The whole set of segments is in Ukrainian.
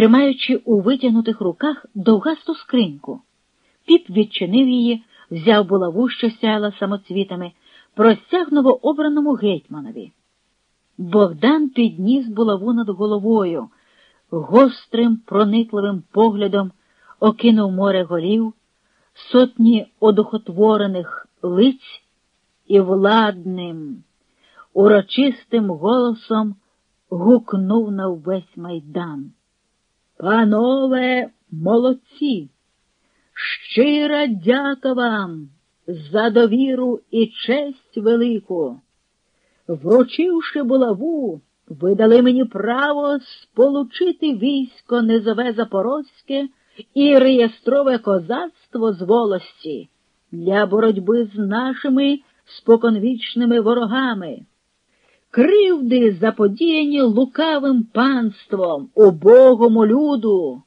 тримаючи у витягнутих руках довгасту скриньку. Піп відчинив її, взяв булаву, що сяяла самоцвітами, простяг новообраному гетьманові. Богдан підніс булаву над головою, гострим, проникливим поглядом окинув море голів, сотні одухотворених лиць і владним, урочистим голосом гукнув на увесь майдан. Панове молодці, щира дяка вам за довіру і честь велику. Вручивши булаву, ви дали мені право сполучити військо низове Запорозьке і реєстрове козацтво з волості для боротьби з нашими споконвічними ворогами. Кривди заподіяні лукавим панством, убогому люду,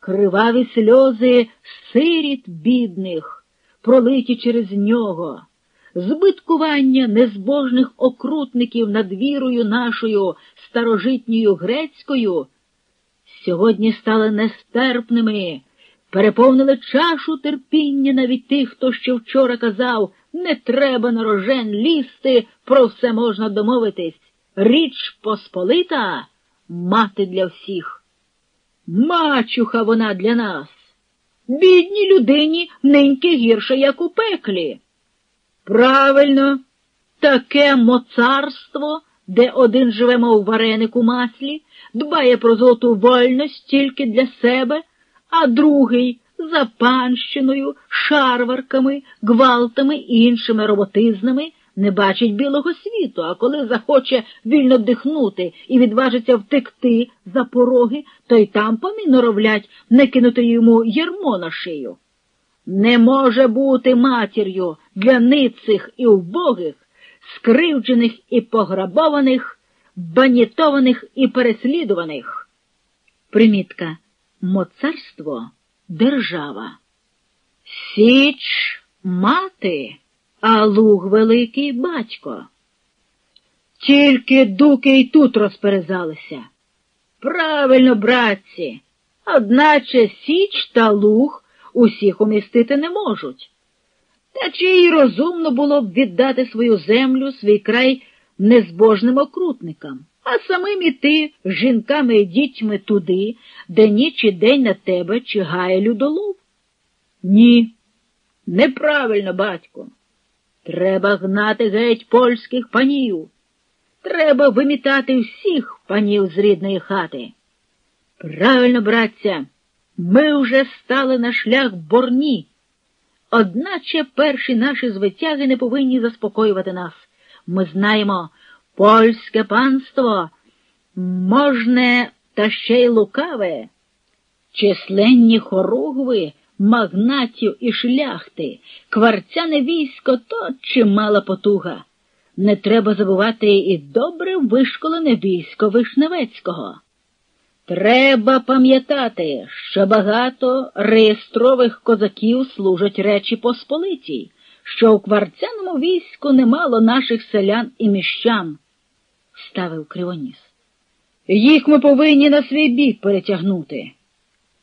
криваві сльози сиріт бідних, пролиті через нього, збиткування незбожних окрутників над вірою нашою старожитньою грецькою, сьогодні стали нестерпними, переповнили чашу терпіння навіть тих, хто ще вчора казав не треба на рожен лізти, про все можна домовитись. Річ посполита мати для всіх. Мачуха вона для нас. Бідній людині неньки гірше, як у пеклі. Правильно, таке моцарство, де один живе, мов вареник у маслі, дбає про золоту вольність тільки для себе, а другий за панщиною, шарварками, гвалтами і іншими роботизнами не бачить білого світу, а коли захоче вільно дихнути і відважиться втекти за пороги, то й там помі норовлять не кинути йому ярмо на шию. Не може бути матір'ю для ницих і убогих, скривджених і пограбованих, банітованих і переслідуваних. Примітка моцарство держава. Січ мати, а луг великий батько. Тільки дуки й тут розперезалися. Правильно, братці, одначе січ та луг усіх умістити не можуть. Та чи й розумно було б віддати свою землю, свій край незбожним окрутникам, а самим іти з жінками і дітьми туди, де ніч і день на тебе чигає людолов? Ні, неправильно, батько. Треба гнати геть польських панів. Треба вимітати всіх панів з рідної хати. Правильно, братця, ми вже стали на шлях борні. Одначе перші наші звитяги не повинні заспокоювати нас. Ми знаємо, польське панство можне та ще й лукаве, численні хоругви, магнатів і шляхти, кварцяне військо то чимала потуга. Не треба забувати і добре вишколене військо Вишневецького. Треба пам'ятати, що багато реєстрових козаків служать Речі Посполитій, що у кварцяному війську немало наших селян і міщан, ставив Кривоніс. Їх ми повинні на свій бік перетягнути.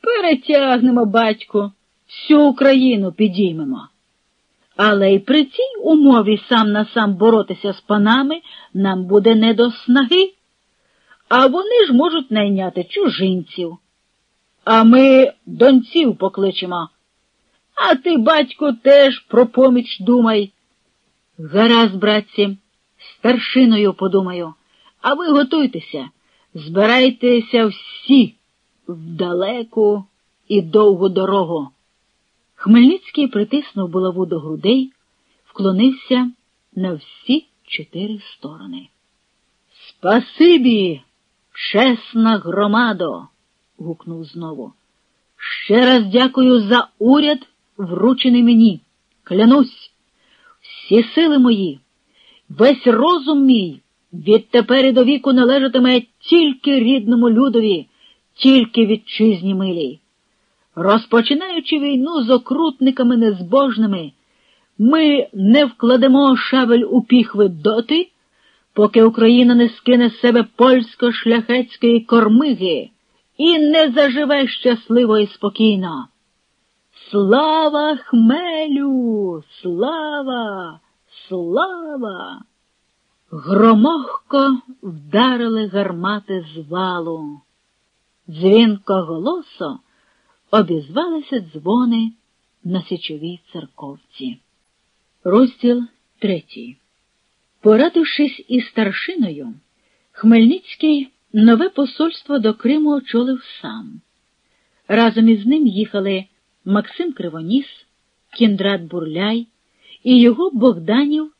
Перетягнемо, батько, всю Україну підіймемо. Але й при цій умові сам на сам боротися з панами нам буде не до снаги, а вони ж можуть найняти чужинців. А ми донців покличемо. А ти, батько, теж про поміч думай. Гаразд, братці, старшиною подумаю, а ви готуйтеся, збирайтеся всі в далеку і довгу дорогу. Хмельницький притиснув булаву до грудей, вклонився на всі чотири сторони. Спасибі, чесна громадо, гукнув знову. Ще раз дякую за уряд, вручений мені. Клянусь, всі сили мої, весь розум мій відтепер і до віку належатиме тільки рідному людові, тільки вітчизні милій. Розпочинаючи війну з окрутниками незбожними, ми не вкладемо шавель у піхви доти, поки Україна не скине з себе польсько-шляхетської кормиги і не заживе щасливо і спокійно. Слава хмелю, слава, слава! Громохко вдарили гармати з валу. Дзвінко голосо обізвалися дзвони на січовій церковці. Розділ третій. Порадившись із старшиною, Хмельницький нове посольство до Криму очолив сам. Разом із ним їхали Максим Кривоніс, Кіндрат Бурляй і його Богданів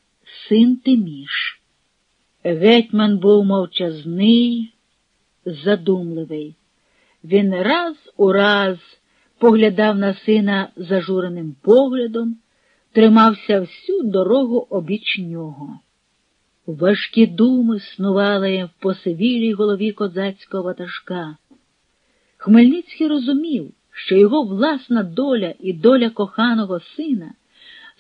син Тиміш. Гетьман був мовчазний, задумливий. Він раз у раз поглядав на сина зажуреним поглядом, тримався всю дорогу обіч нього. Важкі думи снували в посивілій голові козацького ватажка. Хмельницький розумів, що його власна доля і доля коханого сина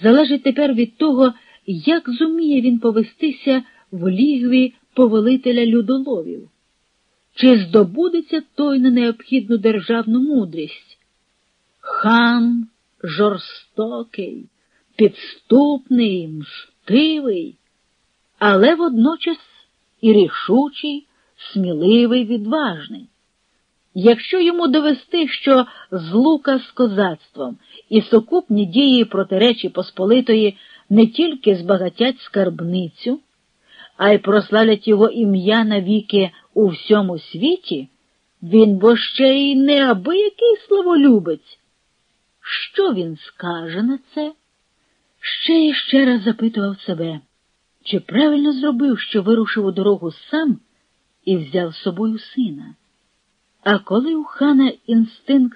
залежить тепер від того, як зуміє він повестися в лігві повелителя людоловів. Чи здобудеться той на необхідну державну мудрість? Хан жорстокий, підступний, мстивий, але водночас і рішучий, сміливий, відважний. Якщо йому довести, що злука з козацтвом і сукупні дії проти Речі Посполитої не тільки збагатять скарбницю, а й прославлять його ім'я навіки у всьому світі, він бо ще й неабиякий славолюбець. Що він скаже на це? Ще і ще раз запитував себе, чи правильно зробив, що вирушив у дорогу сам і взяв з собою сина. А коли у хана інстинкт